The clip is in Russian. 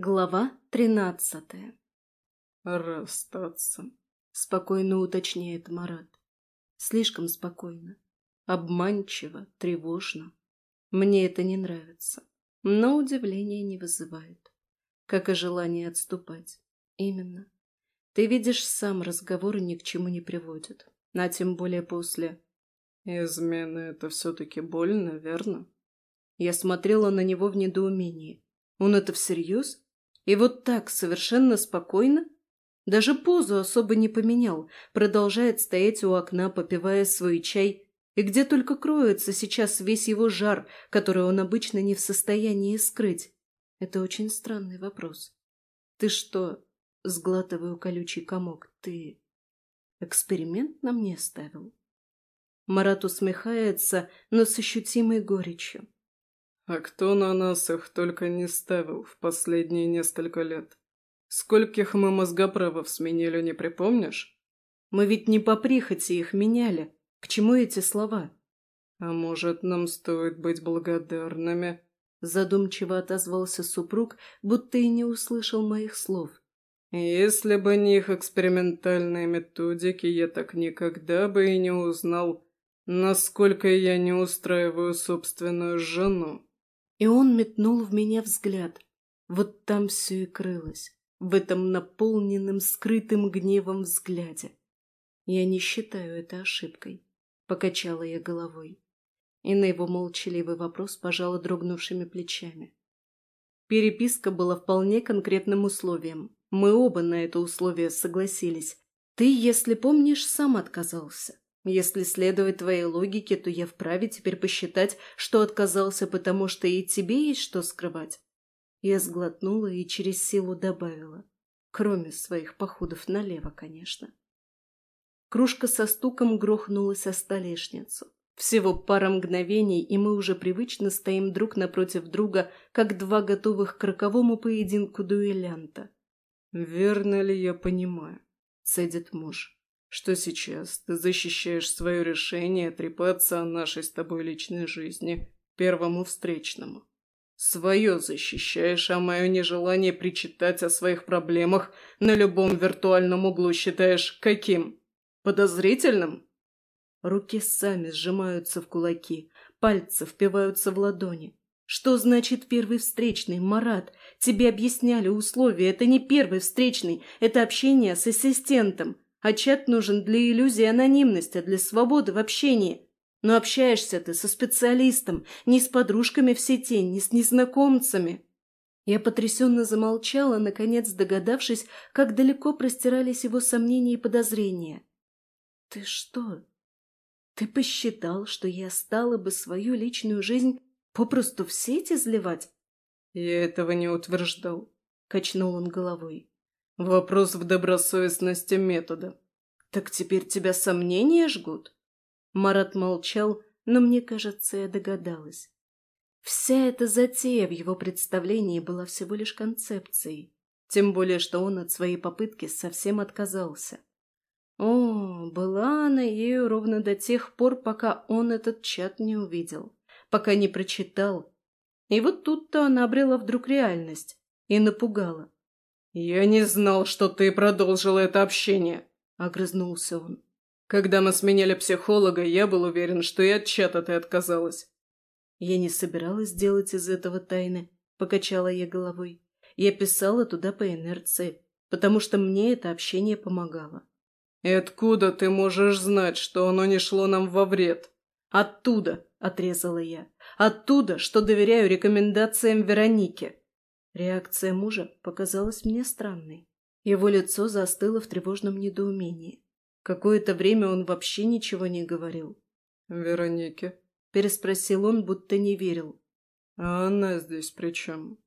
Глава тринадцатая. «Расстаться», — спокойно уточняет Марат. Слишком спокойно. Обманчиво, тревожно. Мне это не нравится, но удивления не вызывает. Как и желание отступать. Именно. Ты видишь, сам разговоры ни к чему не приводят. А тем более после... «Измена — это все-таки больно, верно?» Я смотрела на него в недоумении. Он это всерьез? И вот так, совершенно спокойно? Даже позу особо не поменял, продолжает стоять у окна, попивая свой чай, и где только кроется сейчас весь его жар, который он обычно не в состоянии скрыть. Это очень странный вопрос. Ты что, сглатываю колючий комок, ты эксперимент на мне ставил? Марат усмехается, но с ощутимой горечью. А кто на нас их только не ставил в последние несколько лет? Скольких мы мозгоправов сменили, не припомнишь? Мы ведь не по прихоти их меняли. К чему эти слова? А может, нам стоит быть благодарными? Задумчиво отозвался супруг, будто и не услышал моих слов. Если бы не их экспериментальные методики, я так никогда бы и не узнал, насколько я не устраиваю собственную жену. И он метнул в меня взгляд. Вот там все и крылось, в этом наполненном скрытым гневом взгляде. Я не считаю это ошибкой, покачала я головой. И на его молчаливый вопрос пожала дрогнувшими плечами. Переписка была вполне конкретным условием. Мы оба на это условие согласились. Ты, если помнишь, сам отказался. Если следовать твоей логике, то я вправе теперь посчитать, что отказался, потому что и тебе есть что скрывать. Я сглотнула и через силу добавила. Кроме своих походов налево, конечно. Кружка со стуком грохнулась о столешницу. Всего пара мгновений, и мы уже привычно стоим друг напротив друга, как два готовых к роковому поединку дуэлянта. «Верно ли я понимаю?» — цедит муж что сейчас ты защищаешь свое решение трепаться о нашей с тобой личной жизни первому встречному. Свое защищаешь, а мое нежелание причитать о своих проблемах на любом виртуальном углу считаешь каким? Подозрительным? Руки сами сжимаются в кулаки, пальцы впиваются в ладони. Что значит первый встречный, Марат? Тебе объясняли условия. Это не первый встречный, это общение с ассистентом. А чат нужен для иллюзии анонимности, для свободы в общении. Но общаешься ты со специалистом, не с подружками в сети, не с незнакомцами. Я потрясенно замолчала, наконец догадавшись, как далеко простирались его сомнения и подозрения. «Ты что? Ты посчитал, что я стала бы свою личную жизнь попросту в сети изливать?» «Я этого не утверждал», — качнул он головой. Вопрос в добросовестности метода. Так теперь тебя сомнения жгут? Марат молчал, но мне кажется, я догадалась. Вся эта затея в его представлении была всего лишь концепцией. Тем более, что он от своей попытки совсем отказался. О, была она ею ровно до тех пор, пока он этот чат не увидел, пока не прочитал. И вот тут-то она обрела вдруг реальность и напугала. «Я не знал, что ты продолжила это общение», — огрызнулся он. «Когда мы сменяли психолога, я был уверен, что и от чата ты отказалась». «Я не собиралась делать из этого тайны», — покачала я головой. «Я писала туда по инерции, потому что мне это общение помогало». «И откуда ты можешь знать, что оно не шло нам во вред?» «Оттуда», — отрезала я. «Оттуда, что доверяю рекомендациям Вероники». Реакция мужа показалась мне странной. Его лицо застыло в тревожном недоумении. Какое-то время он вообще ничего не говорил. «Веронике?» – переспросил он, будто не верил. «А она здесь при чем?»